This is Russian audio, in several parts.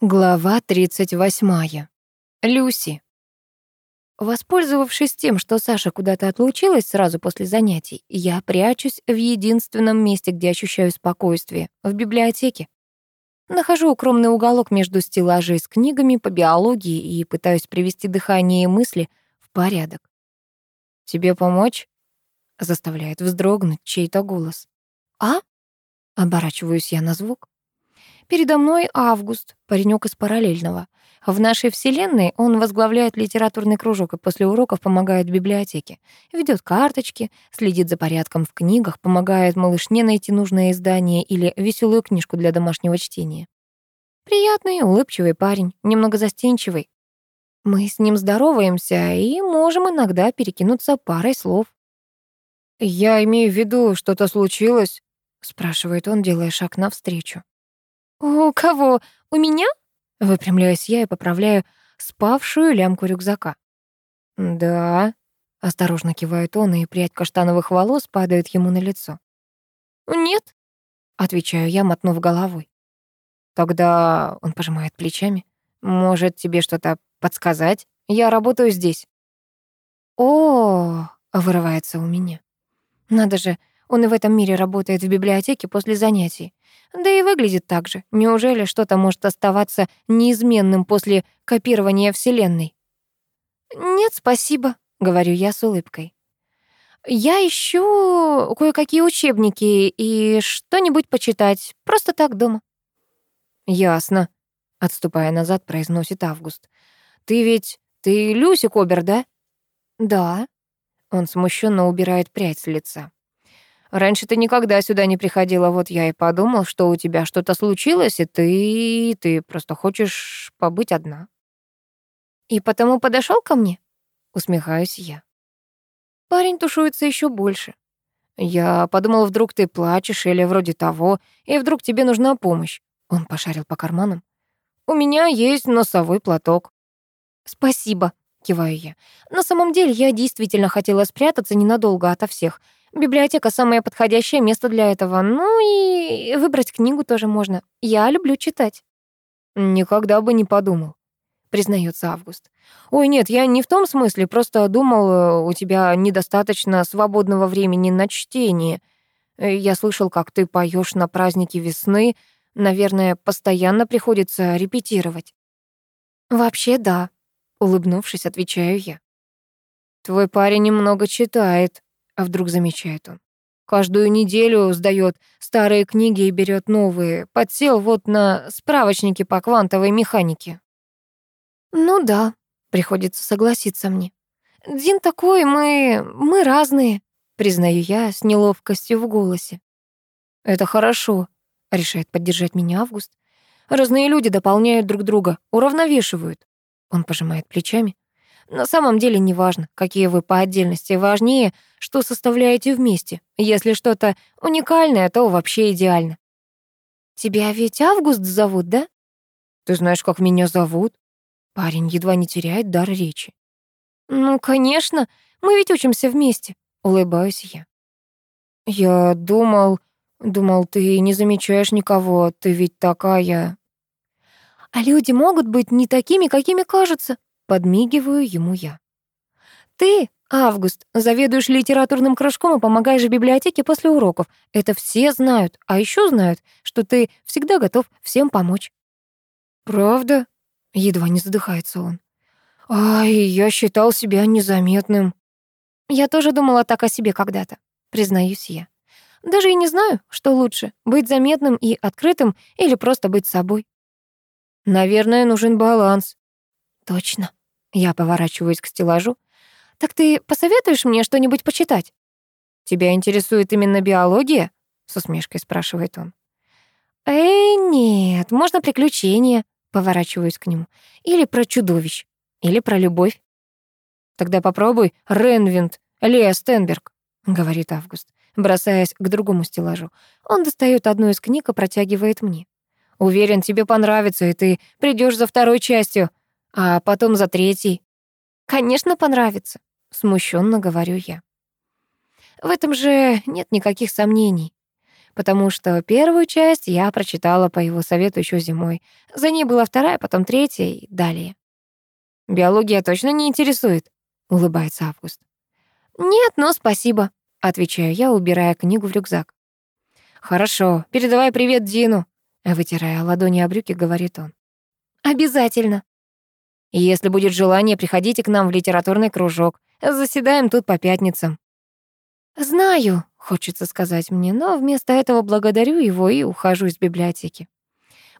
Глава 38. Люси. Воспользовавшись тем, что Саша куда-то отлучилась сразу после занятий, я прячусь в единственном месте, где ощущаю спокойствие — в библиотеке. Нахожу укромный уголок между стеллажей с книгами по биологии и пытаюсь привести дыхание и мысли в порядок. «Тебе помочь?» — заставляет вздрогнуть чей-то голос. «А?» — оборачиваюсь я на звук. Передо мной Август, паренек из параллельного. В нашей вселенной он возглавляет литературный кружок и после уроков помогает в библиотеке. Ведет карточки, следит за порядком в книгах, помогает малышне найти нужное издание или веселую книжку для домашнего чтения. Приятный, улыбчивый парень, немного застенчивый. Мы с ним здороваемся и можем иногда перекинуться парой слов. «Я имею в виду, что-то случилось?» — спрашивает он, делая шаг навстречу. «У кого? У меня?» Выпрямляюсь я и поправляю спавшую лямку рюкзака. «Да», — осторожно кивает он, и прядь каштановых волос падает ему на лицо. «Нет», — отвечаю я, мотнув головой. «Тогда...» — он пожимает плечами. «Может, тебе что-то подсказать? Я работаю здесь». «О!» — вырывается у меня. «Надо же, он и в этом мире работает в библиотеке после занятий. Да и выглядит так же. Неужели что-то может оставаться неизменным после копирования Вселенной? «Нет, спасибо», — говорю я с улыбкой. «Я ищу кое-какие учебники и что-нибудь почитать, просто так дома». «Ясно», — отступая назад, произносит Август. «Ты ведь... ты Люси Кобер, да?» «Да». Он смущенно убирает прядь с лица. Раньше ты никогда сюда не приходила, вот я и подумал, что у тебя что-то случилось, и ты... ты просто хочешь побыть одна. И потому подошел ко мне? Усмехаюсь я. Парень тушуется еще больше. Я подумал, вдруг ты плачешь или вроде того, и вдруг тебе нужна помощь. Он пошарил по карманам. У меня есть носовой платок. Спасибо, киваю я. На самом деле я действительно хотела спрятаться ненадолго ото всех. Библиотека — самое подходящее место для этого. Ну и выбрать книгу тоже можно. Я люблю читать». «Никогда бы не подумал», — признается Август. «Ой, нет, я не в том смысле, просто думал, э, у тебя недостаточно свободного времени на чтение. Э, я слышал, как ты поешь на празднике весны. Наверное, постоянно приходится репетировать». «Вообще, да», — улыбнувшись, отвечаю я. «Твой парень немного читает», а вдруг замечает он. Каждую неделю сдает старые книги и берет новые. Подсел вот на справочники по квантовой механике. Ну да, приходится согласиться мне. Дин такой, мы... мы разные, признаю я с неловкостью в голосе. Это хорошо, решает поддержать меня Август. Разные люди дополняют друг друга, уравновешивают. Он пожимает плечами. На самом деле неважно, какие вы по отдельности, важнее, что составляете вместе. Если что-то уникальное, то вообще идеально. Тебя ведь Август зовут, да? Ты знаешь, как меня зовут? Парень едва не теряет дар речи. Ну, конечно, мы ведь учимся вместе, улыбаюсь я. Я думал, думал, ты не замечаешь никого, ты ведь такая. А люди могут быть не такими, какими кажутся, Подмигиваю ему я. «Ты, Август, заведуешь литературным кружком и помогаешь в библиотеке после уроков. Это все знают. А еще знают, что ты всегда готов всем помочь». «Правда?» — едва не задыхается он. «Ай, я считал себя незаметным». «Я тоже думала так о себе когда-то», — признаюсь я. «Даже и не знаю, что лучше, быть заметным и открытым или просто быть собой». «Наверное, нужен баланс», Точно. Я поворачиваюсь к стеллажу. Так ты посоветуешь мне что-нибудь почитать? Тебя интересует именно биология? С усмешкой спрашивает он. Эй, нет, можно приключения. Поворачиваюсь к нему. Или про чудовищ. Или про любовь. Тогда попробуй Ренвинд, Лея Стенберг, говорит Август, бросаясь к другому стеллажу. Он достает одну из книг и протягивает мне. Уверен, тебе понравится, и ты придешь за второй частью а потом за третий. Конечно, понравится, смущенно говорю я. В этом же нет никаких сомнений. потому что первую часть я прочитала по его совету еще зимой. За ней была вторая, потом третья и далее. «Биология точно не интересует?» — улыбается Август. «Нет, но спасибо», — отвечаю я, убирая книгу в рюкзак. «Хорошо, передавай привет Дину», — вытирая ладони о брюки, говорит он. «Обязательно». «Если будет желание, приходите к нам в литературный кружок. Заседаем тут по пятницам». «Знаю», — хочется сказать мне, но вместо этого благодарю его и ухожу из библиотеки.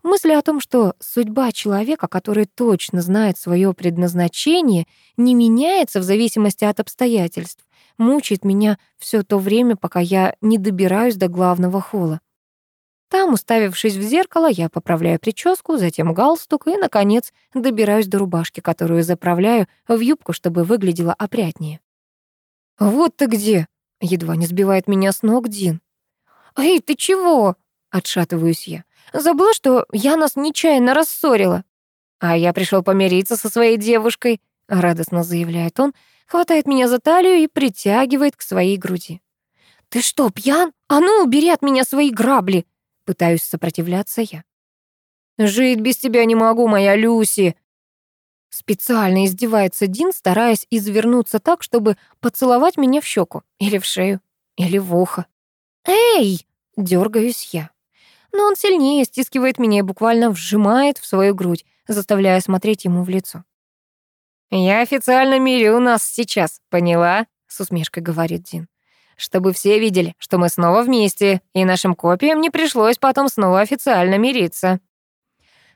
Мысль о том, что судьба человека, который точно знает свое предназначение, не меняется в зависимости от обстоятельств, мучает меня все то время, пока я не добираюсь до главного холла. Там, уставившись в зеркало, я поправляю прическу, затем галстук и, наконец, добираюсь до рубашки, которую заправляю в юбку, чтобы выглядела опрятнее. «Вот ты где!» — едва не сбивает меня с ног Дин. «Эй, ты чего?» — отшатываюсь я. Забыла, что я нас нечаянно рассорила. А я пришел помириться со своей девушкой, радостно заявляет он, хватает меня за талию и притягивает к своей груди. Ты что, пьян? А ну, убери от меня свои грабли, пытаюсь сопротивляться я. Жить без тебя не могу, моя Люси, Специально издевается Дин, стараясь извернуться так, чтобы поцеловать меня в щеку, или в шею, или в ухо. «Эй!» — дергаюсь я но он сильнее стискивает меня и буквально вжимает в свою грудь, заставляя смотреть ему в лицо. «Я официально мирю нас сейчас, поняла?» — с усмешкой говорит Дин. «Чтобы все видели, что мы снова вместе, и нашим копиям не пришлось потом снова официально мириться».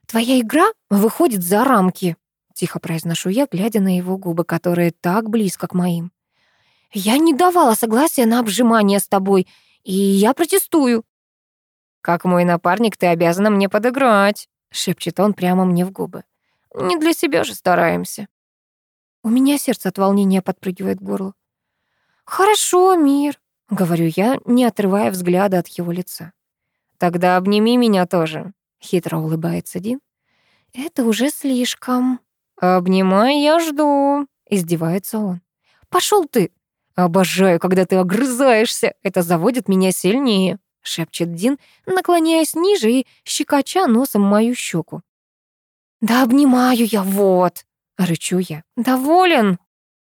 «Твоя игра выходит за рамки», — тихо произношу я, глядя на его губы, которые так близко к моим. «Я не давала согласия на обжимание с тобой, и я протестую». «Как мой напарник, ты обязана мне подыграть», — шепчет он прямо мне в губы. «Не для себя же стараемся». У меня сердце от волнения подпрыгивает к горлу. «Хорошо, мир», — говорю я, не отрывая взгляда от его лица. «Тогда обними меня тоже», — хитро улыбается Дин. «Это уже слишком». «Обнимай, я жду», — издевается он. Пошел ты!» «Обожаю, когда ты огрызаешься, это заводит меня сильнее» шепчет Дин, наклоняясь ниже и щекоча носом мою щеку. «Да обнимаю я, вот!» — рычу я. «Доволен?»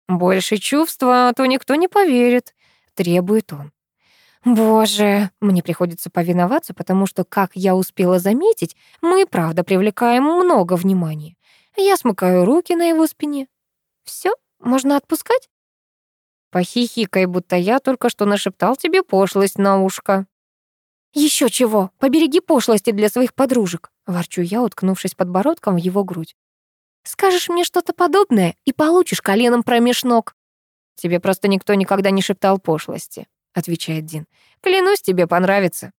«Больше чувства, то никто не поверит», — требует он. «Боже!» — мне приходится повиноваться, потому что, как я успела заметить, мы, правда, привлекаем много внимания. Я смыкаю руки на его спине. Все, можно отпускать?» «Похихикай, будто я только что нашептал тебе пошлость на ушко», еще чего, побереги пошлости для своих подружек», — ворчу я, уткнувшись подбородком в его грудь. «Скажешь мне что-то подобное и получишь коленом промеж ног». «Тебе просто никто никогда не шептал пошлости», — отвечает Дин. «Клянусь, тебе понравится».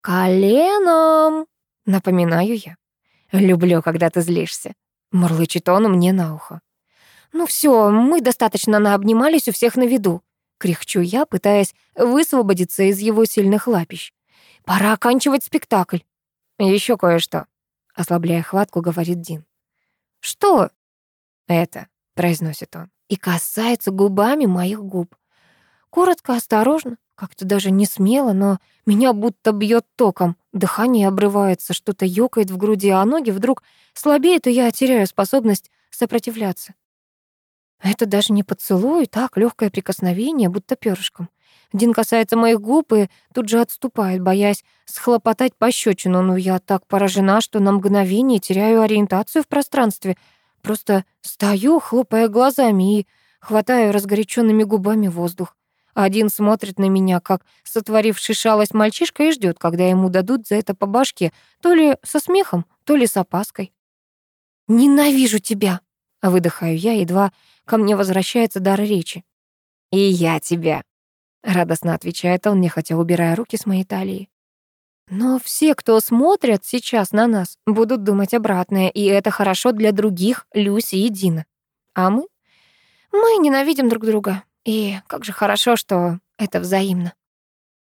«Коленом», — напоминаю я. «Люблю, когда ты злишься», — мурлычет он мне на ухо. «Ну все, мы достаточно наобнимались у всех на виду кряхчу я, пытаясь высвободиться из его сильных лапищ. Пора оканчивать спектакль. Еще кое-что, ослабляя хватку, говорит Дин. Что? Это, произносит он, и касается губами моих губ. Коротко, осторожно, как-то даже не смело, но меня будто бьет током. Дыхание обрывается, что-то ёкает в груди, а ноги вдруг слабеют, и я теряю способность сопротивляться. Это даже не поцелуй, так, легкое прикосновение, будто перышком. Дин касается моих губ и тут же отступает, боясь схлопотать пощечину, но я так поражена, что на мгновение теряю ориентацию в пространстве. Просто стою, хлопая глазами и хватаю разгоряченными губами воздух. Один смотрит на меня, как сотворивший шалость мальчишка, и ждет, когда ему дадут за это по башке, то ли со смехом, то ли с опаской. «Ненавижу тебя!» — выдыхаю я, едва ко мне возвращается дар речи. «И я тебя», — радостно отвечает он, нехотя убирая руки с моей талии. Но все, кто смотрят сейчас на нас, будут думать обратное, и это хорошо для других, Люси и Дина. А мы? Мы ненавидим друг друга. И как же хорошо, что это взаимно.